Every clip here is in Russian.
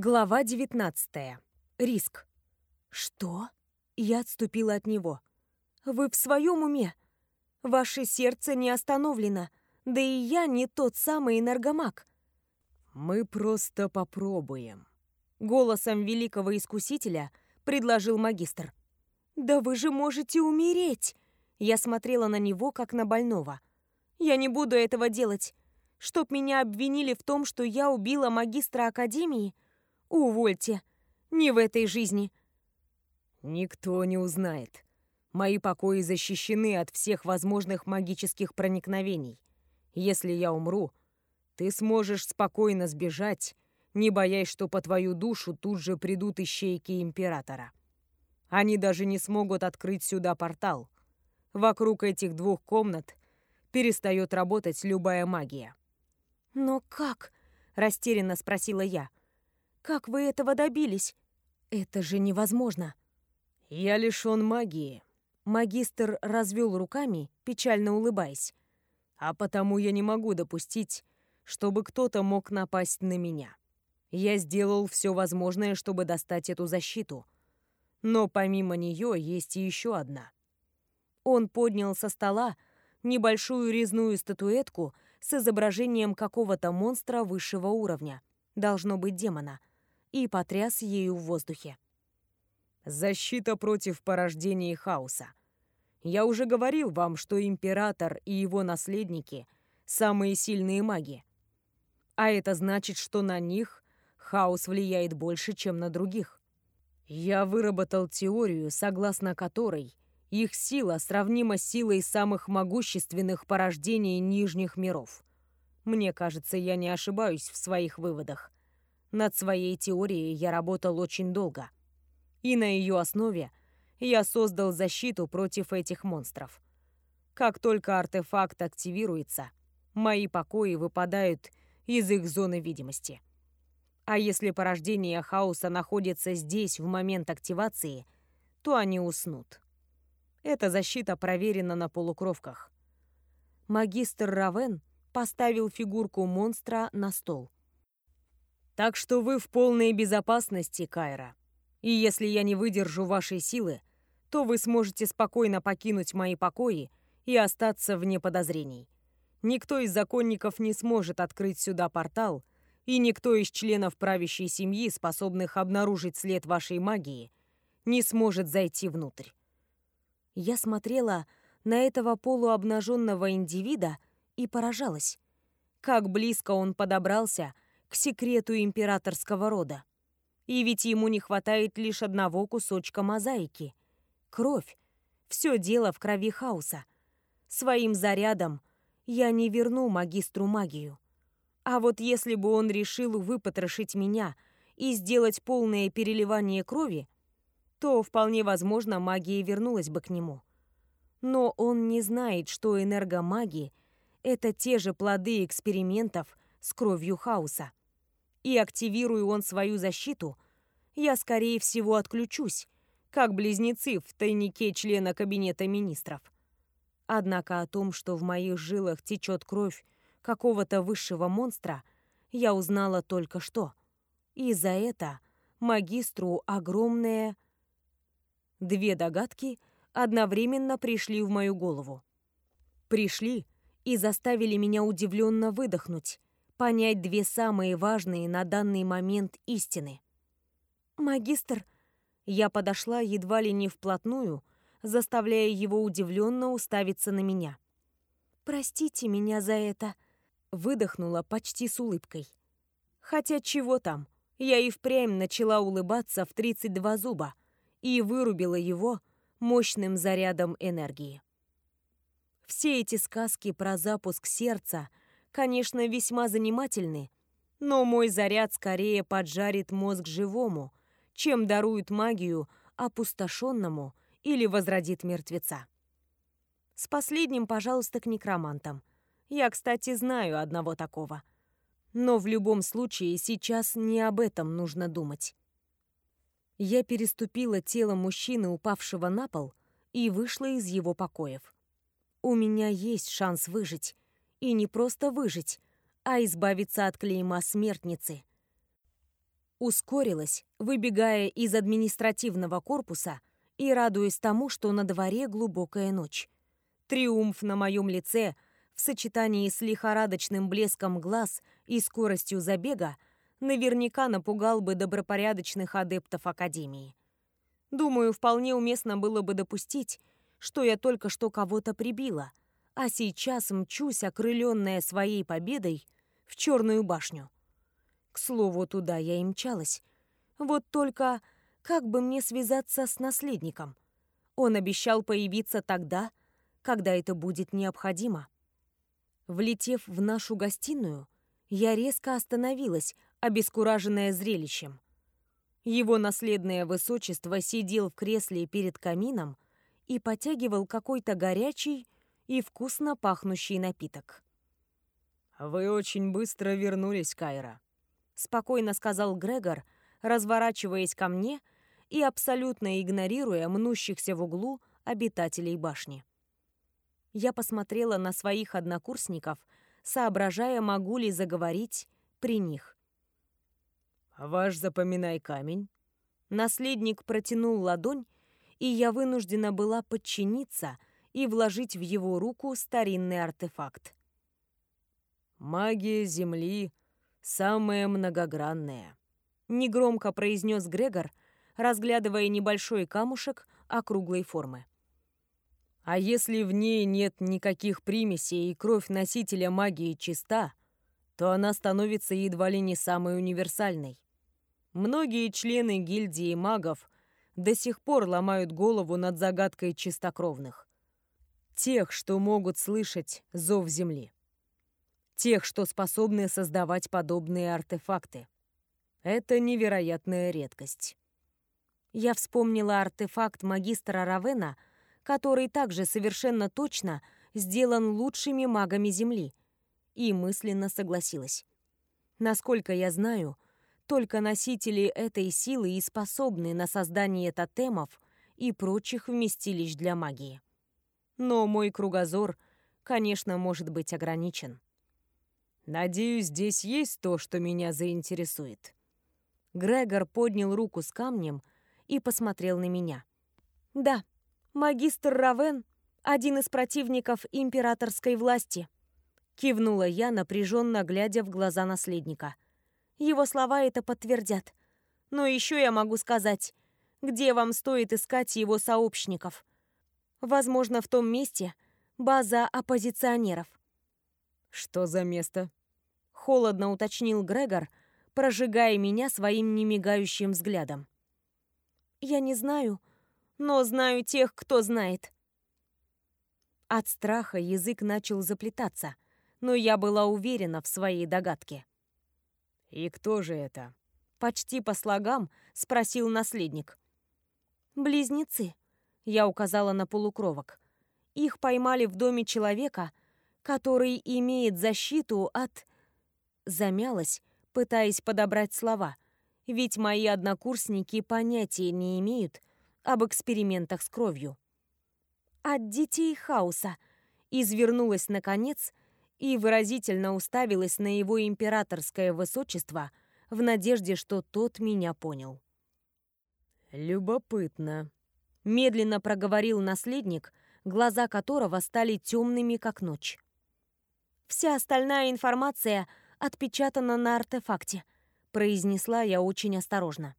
Глава 19. Риск. Что? Я отступила от него. Вы в своем уме? Ваше сердце не остановлено, да и я не тот самый энергомаг. Мы просто попробуем. Голосом великого искусителя предложил магистр. Да вы же можете умереть. Я смотрела на него как на больного. Я не буду этого делать. Чтоб меня обвинили в том, что я убила магистра академии — Увольте. Не в этой жизни. Никто не узнает. Мои покои защищены от всех возможных магических проникновений. Если я умру, ты сможешь спокойно сбежать, не боясь, что по твою душу тут же придут ищейки Императора. Они даже не смогут открыть сюда портал. Вокруг этих двух комнат перестает работать любая магия. «Но как?» — растерянно спросила я. Как вы этого добились? Это же невозможно. Я лишён магии. Магистр развел руками, печально улыбаясь. А потому я не могу допустить, чтобы кто-то мог напасть на меня. Я сделал все возможное, чтобы достать эту защиту. Но помимо нее есть еще одна. Он поднял со стола небольшую резную статуэтку с изображением какого-то монстра высшего уровня, должно быть демона, и потряс ею в воздухе. «Защита против порождения хаоса. Я уже говорил вам, что император и его наследники — самые сильные маги. А это значит, что на них хаос влияет больше, чем на других. Я выработал теорию, согласно которой их сила сравнима с силой самых могущественных порождений нижних миров. Мне кажется, я не ошибаюсь в своих выводах. Над своей теорией я работал очень долго. И на ее основе я создал защиту против этих монстров. Как только артефакт активируется, мои покои выпадают из их зоны видимости. А если порождение хаоса находится здесь в момент активации, то они уснут. Эта защита проверена на полукровках. Магистр Равен поставил фигурку монстра на стол. Так что вы в полной безопасности, Кайра. И если я не выдержу вашей силы, то вы сможете спокойно покинуть мои покои и остаться вне подозрений. Никто из законников не сможет открыть сюда портал, и никто из членов правящей семьи, способных обнаружить след вашей магии, не сможет зайти внутрь. Я смотрела на этого полуобнаженного индивида и поражалась. Как близко он подобрался — к секрету императорского рода. И ведь ему не хватает лишь одного кусочка мозаики. Кровь. Все дело в крови хаоса. Своим зарядом я не верну магистру магию. А вот если бы он решил выпотрошить меня и сделать полное переливание крови, то вполне возможно магия вернулась бы к нему. Но он не знает, что энергомаги — это те же плоды экспериментов с кровью хаоса и активирую он свою защиту, я, скорее всего, отключусь, как близнецы в тайнике члена кабинета министров. Однако о том, что в моих жилах течет кровь какого-то высшего монстра, я узнала только что. И за это магистру огромное... Две догадки одновременно пришли в мою голову. Пришли и заставили меня удивленно выдохнуть, понять две самые важные на данный момент истины. «Магистр...» Я подошла едва ли не вплотную, заставляя его удивленно уставиться на меня. «Простите меня за это», — выдохнула почти с улыбкой. Хотя чего там, я и впрямь начала улыбаться в 32 зуба и вырубила его мощным зарядом энергии. Все эти сказки про запуск сердца — конечно, весьма занимательны, но мой заряд скорее поджарит мозг живому, чем дарует магию опустошенному или возродит мертвеца. С последним, пожалуйста, к некромантам. Я, кстати, знаю одного такого. Но в любом случае сейчас не об этом нужно думать. Я переступила тело мужчины, упавшего на пол, и вышла из его покоев. У меня есть шанс выжить, и не просто выжить, а избавиться от клейма смертницы. Ускорилась, выбегая из административного корпуса и радуясь тому, что на дворе глубокая ночь. Триумф на моем лице в сочетании с лихорадочным блеском глаз и скоростью забега наверняка напугал бы добропорядочных адептов Академии. Думаю, вполне уместно было бы допустить, что я только что кого-то прибила, а сейчас мчусь, окрыленная своей победой, в Черную башню. К слову, туда я и мчалась. Вот только как бы мне связаться с наследником? Он обещал появиться тогда, когда это будет необходимо. Влетев в нашу гостиную, я резко остановилась, обескураженная зрелищем. Его наследное высочество сидел в кресле перед камином и потягивал какой-то горячий и вкусно пахнущий напиток. «Вы очень быстро вернулись, Кайра», — спокойно сказал Грегор, разворачиваясь ко мне и абсолютно игнорируя мнущихся в углу обитателей башни. Я посмотрела на своих однокурсников, соображая, могу ли заговорить при них. «Ваш запоминай камень». Наследник протянул ладонь, и я вынуждена была подчиниться и вложить в его руку старинный артефакт. «Магия Земли самая многогранная», — негромко произнес Грегор, разглядывая небольшой камушек округлой формы. «А если в ней нет никаких примесей и кровь носителя магии чиста, то она становится едва ли не самой универсальной. Многие члены гильдии магов до сих пор ломают голову над загадкой чистокровных. Тех, что могут слышать зов земли. Тех, что способны создавать подобные артефакты. Это невероятная редкость. Я вспомнила артефакт магистра Равена, который также совершенно точно сделан лучшими магами Земли, и мысленно согласилась. Насколько я знаю, только носители этой силы и способны на создание тотемов и прочих вместилищ для магии. Но мой кругозор, конечно, может быть ограничен. «Надеюсь, здесь есть то, что меня заинтересует». Грегор поднял руку с камнем и посмотрел на меня. «Да, магистр Равен — один из противников императорской власти», — кивнула я, напряженно глядя в глаза наследника — его слова это подтвердят. Но еще я могу сказать, где вам стоит искать его сообщников. Возможно, в том месте база оппозиционеров. «Что за место?» — холодно уточнил Грегор, прожигая меня своим немигающим взглядом. «Я не знаю, но знаю тех, кто знает». От страха язык начал заплетаться, но я была уверена в своей догадке. «И кто же это?» Почти по слогам спросил наследник. «Близнецы», — я указала на полукровок. «Их поймали в доме человека, который имеет защиту от...» Замялась, пытаясь подобрать слова, ведь мои однокурсники понятия не имеют об экспериментах с кровью. «От детей хаоса», — извернулась наконец, — и выразительно уставилась на его императорское высочество в надежде, что тот меня понял. «Любопытно», — медленно проговорил наследник, глаза которого стали темными, как ночь. «Вся остальная информация отпечатана на артефакте», — произнесла я очень осторожно.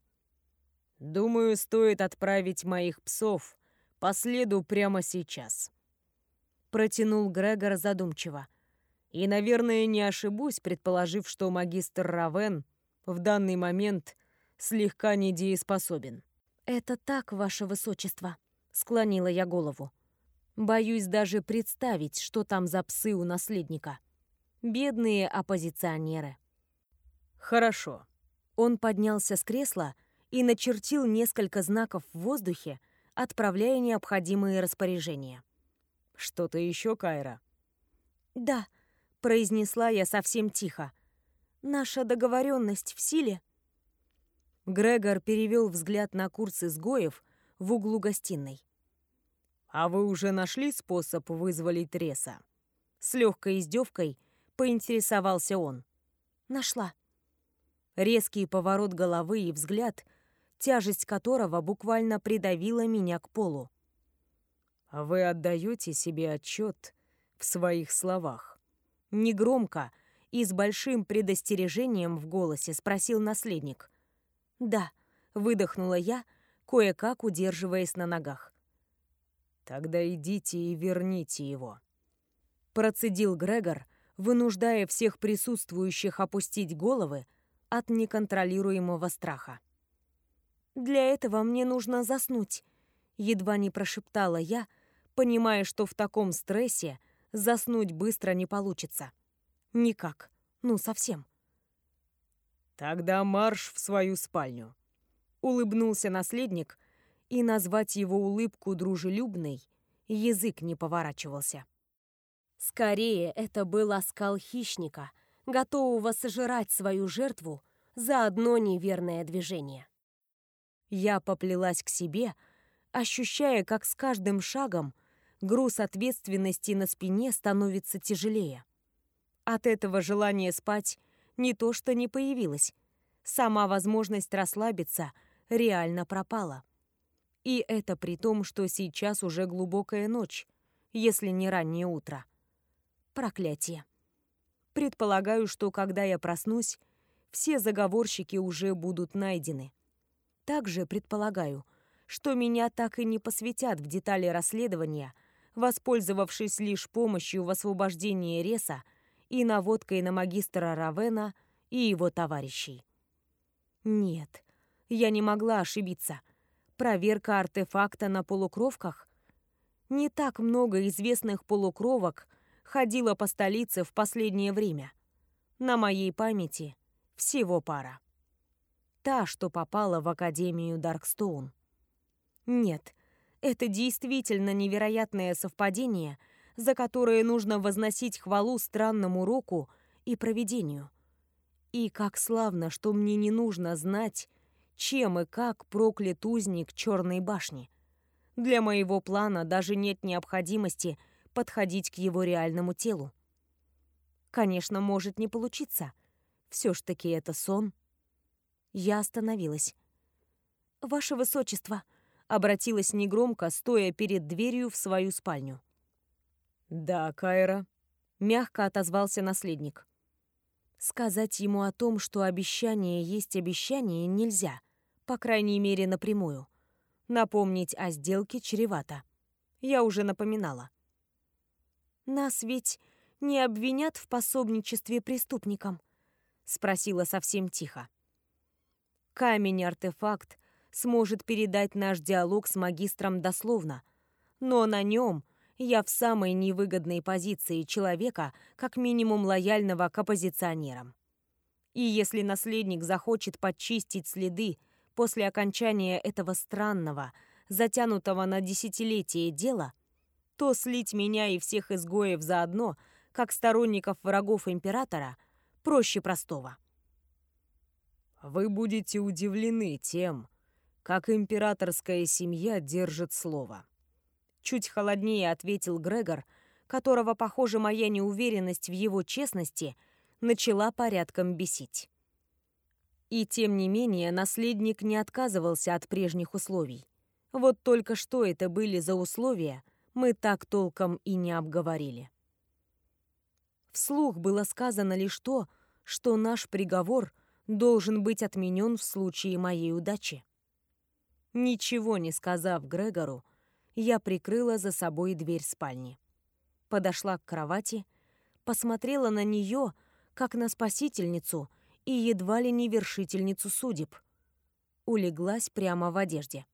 «Думаю, стоит отправить моих псов по следу прямо сейчас», — протянул Грегор задумчиво. И, наверное, не ошибусь, предположив, что магистр Равен в данный момент слегка недееспособен. «Это так, ваше высочество», — склонила я голову. «Боюсь даже представить, что там за псы у наследника. Бедные оппозиционеры». «Хорошо». Он поднялся с кресла и начертил несколько знаков в воздухе, отправляя необходимые распоряжения. «Что-то еще, Кайра?» «Да», произнесла я совсем тихо. Наша договоренность в силе? Грегор перевел взгляд на курс изгоев в углу гостиной. «А вы уже нашли способ вызволить Реса?» С легкой издевкой поинтересовался он. «Нашла». Резкий поворот головы и взгляд, тяжесть которого буквально придавила меня к полу. «Вы отдаете себе отчет в своих словах?» Негромко и с большим предостережением в голосе спросил наследник. «Да», — выдохнула я, кое-как удерживаясь на ногах. «Тогда идите и верните его», — процедил Грегор, вынуждая всех присутствующих опустить головы от неконтролируемого страха. «Для этого мне нужно заснуть», — едва не прошептала я, понимая, что в таком стрессе заснуть быстро не получится. Никак. Ну, совсем. «Тогда марш в свою спальню», — улыбнулся наследник, и назвать его улыбку дружелюбной язык не поворачивался. Скорее, это был оскал хищника, готового сожрать свою жертву за одно неверное движение. Я поплелась к себе, ощущая, как с каждым шагом груз ответственности на спине становится тяжелее. От этого желание спать не то что не появилось, сама возможность расслабиться реально пропала. И это при том, что сейчас уже глубокая ночь, если не раннее утро. Проклятие. Предполагаю, что когда я проснусь, все заговорщики уже будут найдены. Также предполагаю, что меня так и не посвятят в детали расследования, воспользовавшись лишь помощью в освобождении Реса и наводкой на магистра Равена и его товарищей. Нет, я не могла ошибиться. Проверка артефакта на полукровках? Не так много известных полукровок ходила по столице в последнее время. На моей памяти всего пара. Та, что попала в Академию Даркстоун. Нет, это действительно невероятное совпадение — за которые нужно возносить хвалу странному року и провидению. И как славно, что мне не нужно знать, чем и как проклят узник Черной башни. Для моего плана даже нет необходимости подходить к его реальному телу. Конечно, может не получиться. Все ж таки это сон. Я остановилась. «Ваше Высочество», — обратилась негромко, стоя перед дверью в свою спальню. «Да, Кайра», — мягко отозвался наследник. Сказать ему о том, что обещание есть обещание, нельзя, по крайней мере, напрямую. Напомнить о сделке чревато. Я уже напоминала. «Нас ведь не обвинят в пособничестве преступникам?» — спросила совсем тихо. Камень-артефакт сможет передать наш диалог с магистром дословно, но на нем я в самой невыгодной позиции человека, как минимум лояльного к оппозиционерам. И если наследник захочет подчистить следы после окончания этого странного, затянутого на десятилетие дела, то слить меня и всех изгоев заодно, как сторонников врагов императора, проще простого. Вы будете удивлены тем, как императорская семья держит слово. Чуть холоднее ответил Грегор, которого, похоже, моя неуверенность в его честности начала порядком бесить. И тем не менее наследник не отказывался от прежних условий. Вот только что это были за условия, мы так толком и не обговорили. Вслух было сказано лишь то, что наш приговор должен быть отменен в случае моей удачи. Ничего не сказав Грегору, я прикрыла за собой дверь спальни. Подошла к кровати, посмотрела на нее, как на спасительницу и едва ли не вершительницу судеб. Улеглась прямо в одежде.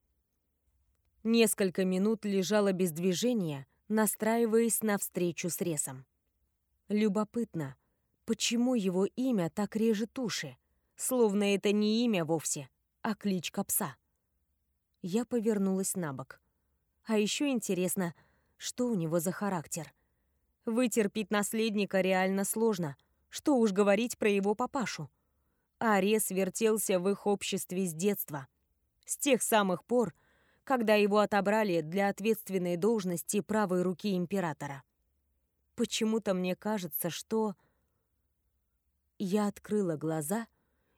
Несколько минут лежала без движения, настраиваясь на встречу с Ресом. Любопытно, почему его имя так режет уши, словно это не имя вовсе, а кличка пса. Я повернулась на бок. А еще интересно, что у него за характер. Вытерпеть наследника реально сложно. Что уж говорить про его папашу. Арес вертелся в их обществе с детства. С тех самых пор, когда его отобрали для ответственной должности правой руки императора. Почему-то мне кажется, что... Я открыла глаза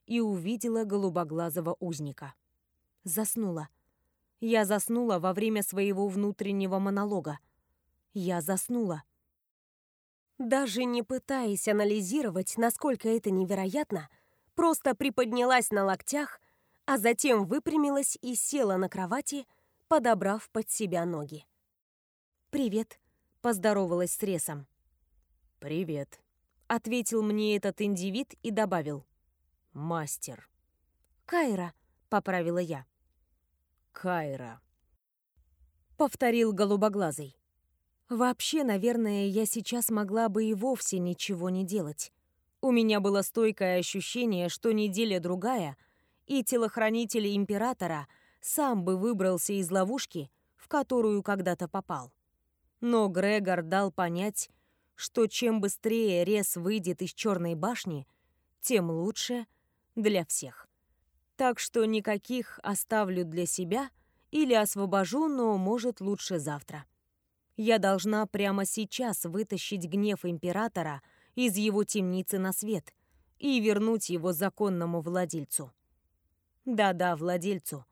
и увидела голубоглазого узника. Заснула. Я заснула во время своего внутреннего монолога. Я заснула. Даже не пытаясь анализировать, насколько это невероятно, просто приподнялась на локтях, а затем выпрямилась и села на кровати, подобрав под себя ноги. «Привет», — поздоровалась с Ресом. «Привет», — ответил мне этот индивид и добавил. «Мастер». «Кайра», — поправила я. «Кайра», — повторил голубоглазый. Вообще, наверное, я сейчас могла бы и вовсе ничего не делать. У меня было стойкое ощущение, что неделя-другая, и телохранитель императора сам бы выбрался из ловушки, в которую когда-то попал. Но Грегор дал понять, что чем быстрее Рес выйдет из Черной башни, тем лучше для всех. Так что никаких оставлю для себя или освобожу, но, может, лучше завтра. Я должна прямо сейчас вытащить гнев императора из его темницы на свет и вернуть его законному владельцу. Да-да, владельцу.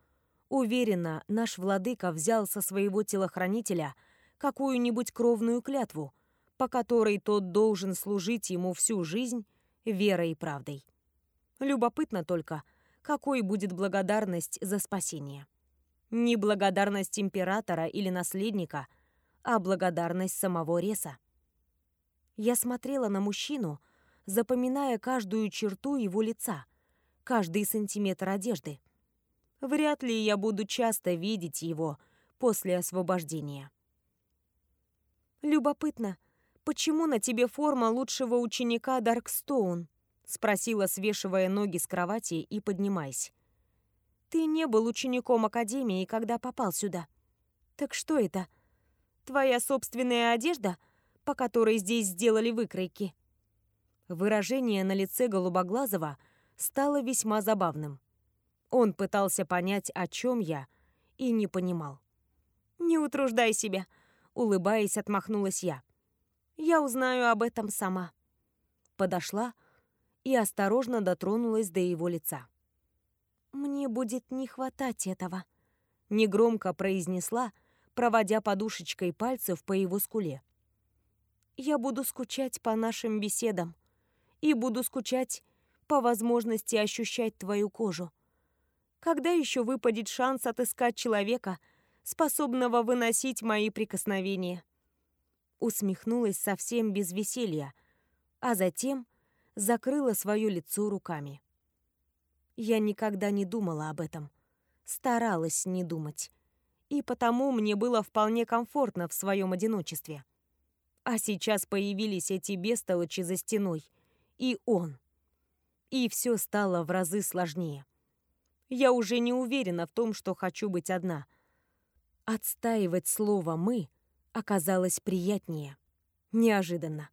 Уверена, наш владыка взял со своего телохранителя какую-нибудь кровную клятву, по которой тот должен служить ему всю жизнь верой и правдой. Любопытно только, какой будет благодарность за спасение. Не благодарность императора или наследника – а благодарность самого Реса. Я смотрела на мужчину, запоминая каждую черту его лица, каждый сантиметр одежды. Вряд ли я буду часто видеть его после освобождения. «Любопытно, почему на тебе форма лучшего ученика Даркстоун?» — спросила, свешивая ноги с кровати и поднимаясь. «Ты не был учеником Академии, когда попал сюда. Так что это?» Твоя собственная одежда, по которой здесь сделали выкройки?» Выражение на лице Голубоглазого стало весьма забавным. Он пытался понять, о чем я, и не понимал. «Не утруждай себя», — улыбаясь, отмахнулась я. «Я узнаю об этом сама». Подошла и осторожно дотронулась до его лица. «Мне будет не хватать этого», — негромко произнесла, — проводя подушечкой пальцев по его скуле. «Я буду скучать по нашим беседам и буду скучать по возможности ощущать твою кожу. Когда еще выпадет шанс отыскать человека, способного выносить мои прикосновения?» Усмехнулась совсем без веселья, а затем закрыла свое лицо руками. Я никогда не думала об этом, старалась не думать и потому мне было вполне комфортно в своем одиночестве. А сейчас появились эти бестолочи за стеной. И он. И все стало в разы сложнее. Я уже не уверена в том, что хочу быть одна. Отстаивать слово «мы» оказалось приятнее. Неожиданно.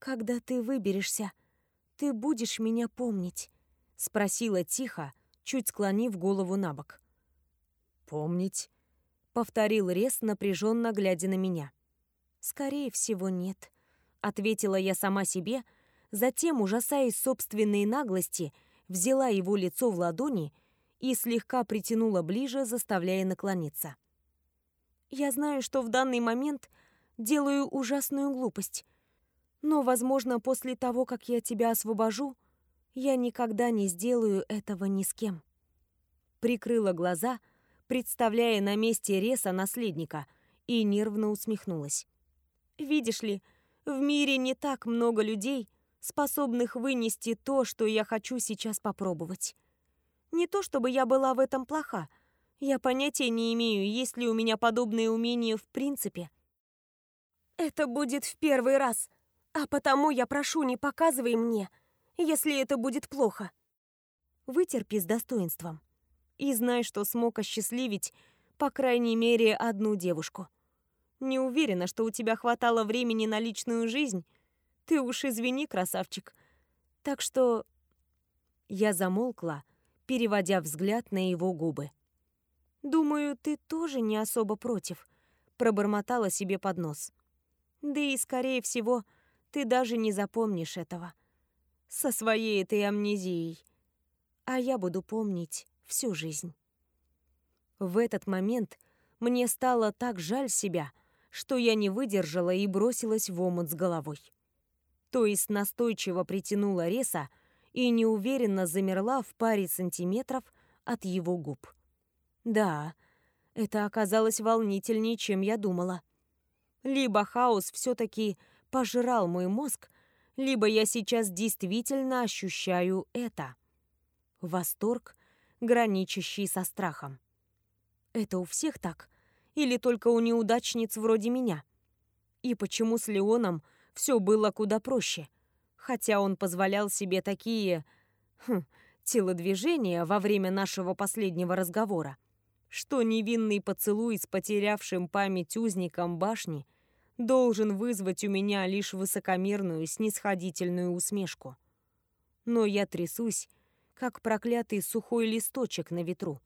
«Когда ты выберешься, ты будешь меня помнить?» — спросила тихо, чуть склонив голову на бок. «Помнить?» — повторил Рес, напряженно глядя на меня. «Скорее всего, нет», — ответила я сама себе, затем, ужасаясь собственной наглости, взяла его лицо в ладони и слегка притянула ближе, заставляя наклониться. «Я знаю, что в данный момент делаю ужасную глупость, но, возможно, после того, как я тебя освобожу, я никогда не сделаю этого ни с кем». Прикрыла глаза, — представляя на месте Реса наследника, и нервно усмехнулась. «Видишь ли, в мире не так много людей, способных вынести то, что я хочу сейчас попробовать. Не то чтобы я была в этом плоха, я понятия не имею, есть ли у меня подобные умения в принципе. Это будет в первый раз, а потому я прошу, не показывай мне, если это будет плохо. Вытерпи с достоинством и знай, что смог осчастливить, по крайней мере, одну девушку. Не уверена, что у тебя хватало времени на личную жизнь. Ты уж извини, красавчик. Так что... Я замолкла, переводя взгляд на его губы. «Думаю, ты тоже не особо против», — пробормотала себе под нос. «Да и, скорее всего, ты даже не запомнишь этого. Со своей этой амнезией. а я буду помнить всю жизнь. В этот момент мне стало так жаль себя, что я не выдержала и бросилась в омут с головой. То есть настойчиво притянула Реса и неуверенно замерла в паре сантиметров от его губ. Да, это оказалось волнительнее, чем я думала. Либо хаос все-таки пожирал мой мозг, либо я сейчас действительно ощущаю это. Восторг, граничащий со страхом. Это у всех так? Или только у неудачниц вроде меня? И почему с Леоном все было куда проще? Хотя он позволял себе такие... Хм, телодвижения во время нашего последнего разговора, что невинный поцелуй с потерявшим память узником башни должен вызвать у меня лишь высокомерную снисходительную усмешку. Но я трясусь, как проклятый сухой листочек на ветру,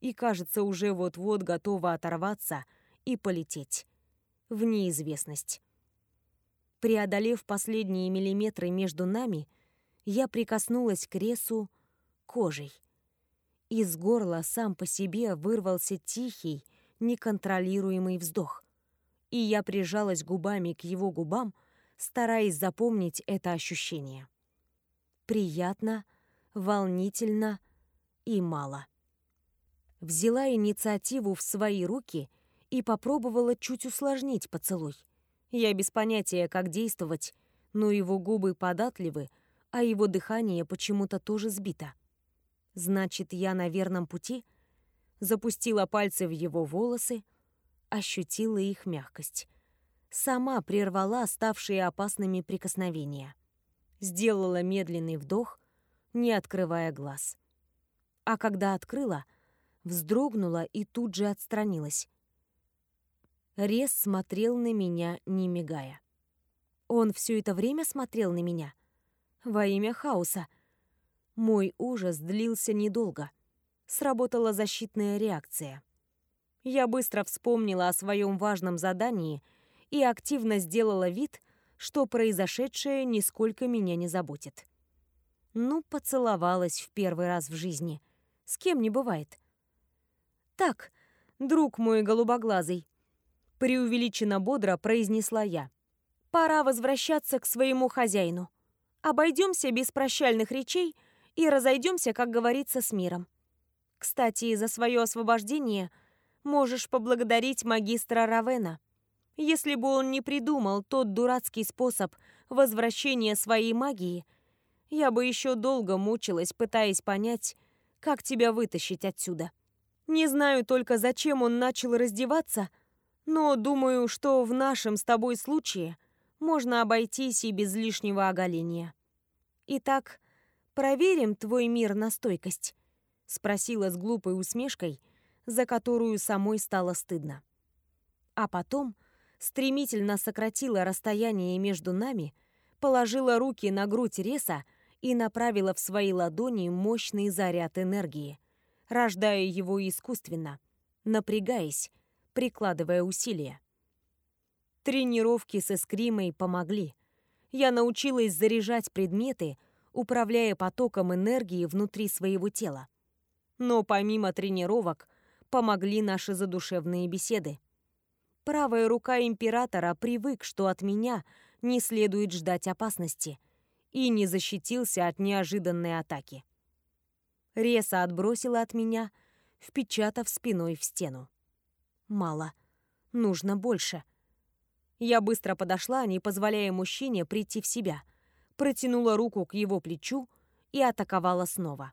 и, кажется, уже вот-вот готова оторваться и полететь в неизвестность. Преодолев последние миллиметры между нами, я прикоснулась к ресу кожей. Из горла сам по себе вырвался тихий, неконтролируемый вздох, и я прижалась губами к его губам, стараясь запомнить это ощущение. Приятно, волнительно и мало. Взяла инициативу в свои руки и попробовала чуть усложнить поцелуй. Я без понятия, как действовать, но его губы податливы, а его дыхание почему-то тоже сбито. Значит, я на верном пути? Запустила пальцы в его волосы, ощутила их мягкость. Сама прервала ставшие опасными прикосновения. Сделала медленный вдох, не открывая глаз. А когда открыла, вздрогнула и тут же отстранилась. Рез смотрел на меня, не мигая. Он все это время смотрел на меня. Во имя хаоса. Мой ужас длился недолго. Сработала защитная реакция. Я быстро вспомнила о своем важном задании и активно сделала вид, что произошедшее нисколько меня не заботит. Ну, поцеловалась в первый раз в жизни. С кем не бывает. Так, друг мой голубоглазый, преувеличенно бодро произнесла я. Пора возвращаться к своему хозяину. Обойдемся без прощальных речей и разойдемся, как говорится, с миром. Кстати, за свое освобождение можешь поблагодарить магистра Равена. Если бы он не придумал тот дурацкий способ возвращения своей магии, я бы еще долго мучилась, пытаясь понять, как тебя вытащить отсюда. Не знаю только, зачем он начал раздеваться, но думаю, что в нашем с тобой случае можно обойтись и без лишнего оголения. Итак, проверим твой мир на стойкость?» — спросила с глупой усмешкой, за которую самой стало стыдно. А потом стремительно сократила расстояние между нами, положила руки на грудь Реса и направила в свои ладони мощный заряд энергии, рождая его искусственно, напрягаясь, прикладывая усилия. Тренировки с эскримой помогли. Я научилась заряжать предметы, управляя потоком энергии внутри своего тела. Но помимо тренировок помогли наши задушевные беседы. Правая рука императора привык, что от меня не следует ждать опасности, и не защитился от неожиданной атаки. Реса отбросила от меня, впечатав спиной в стену. Мало. Нужно больше. Я быстро подошла, не позволяя мужчине прийти в себя — протянула руку к его плечу и атаковала снова.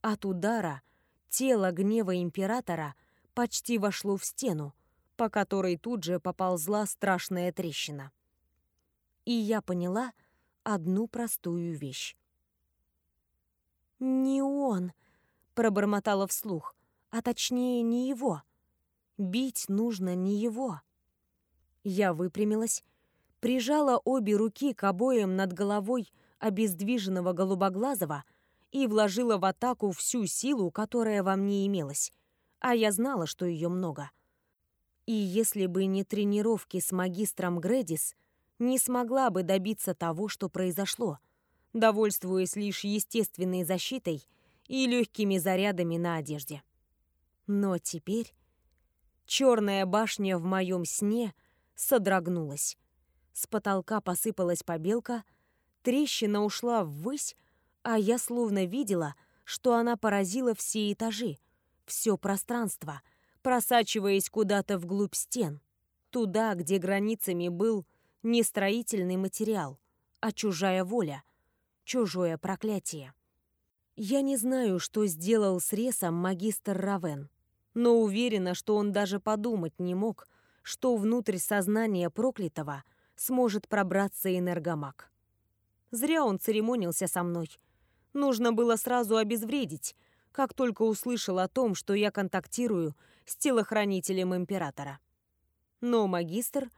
От удара тело гнева императора почти вошло в стену, по которой тут же поползла страшная трещина. И я поняла одну простую вещь. «Не он», — пробормотала вслух, а точнее не его. Бить нужно не его. Я выпрямилась, прижала обе руки к обоим над головой обездвиженного голубоглазого и вложила в атаку всю силу, которая во мне имелась. А я знала, что ее много. И если бы не тренировки с магистром Гредис, не смогла бы добиться того, что произошло, довольствуясь лишь естественной защитой и легкими зарядами на одежде. Но теперь черная башня в моем сне содрогнулась. С потолка посыпалась побелка, трещина ушла ввысь, а я словно видела, что она поразила все этажи, все пространство, просачиваясь куда-то вглубь стен, туда, где границами был не строительный материал, а чужая воля, чужое проклятие. Я не знаю, что сделал с Ресом магистр Равен, но уверена, что он даже подумать не мог, что внутрь сознания проклятого сможет пробраться энергомаг. Зря он церемонился со мной. Нужно было сразу обезвредить, как только услышал о том, что я контактирую с телохранителем императора. Но магистр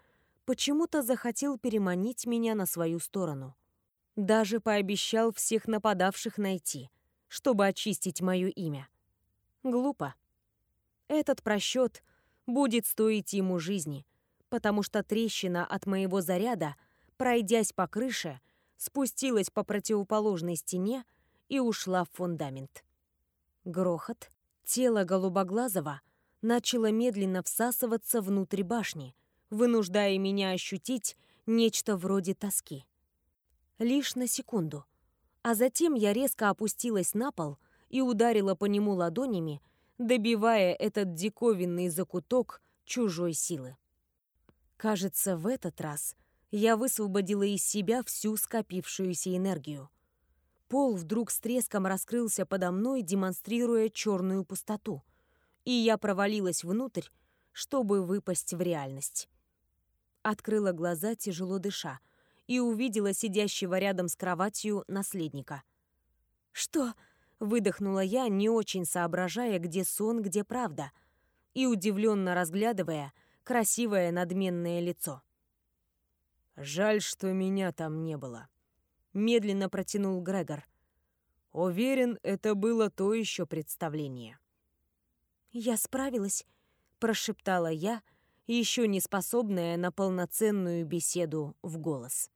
почему-то захотел переманить меня на свою сторону. Даже пообещал всех нападавших найти, чтобы очистить мое имя. Глупо. Этот просчет будет стоить ему жизни, потому что трещина от моего заряда, пройдясь по крыше, спустилась по противоположной стене и ушла в фундамент. Грохот. Тело голубоглазого начало медленно всасываться внутрь башни, вынуждая меня ощутить нечто вроде тоски. Лишь на секунду. А затем я резко опустилась на пол и ударила по нему ладонями, добивая этот диковинный закуток чужой силы. Кажется, в этот раз я высвободила из себя всю скопившуюся энергию. Пол вдруг с треском раскрылся подо мной, демонстрируя черную пустоту, и я провалилась внутрь, чтобы выпасть в реальность. Открыла глаза, тяжело дыша, и увидела сидящего рядом с кроватью наследника. «Что?» — выдохнула я, не очень соображая, где сон, где правда, и удивленно разглядывая красивое надменное лицо. «Жаль, что меня там не было», медленно протянул Грегор. Уверен, это было то еще представление. «Я справилась», — прошептала я, еще не способная на полноценную беседу в голос.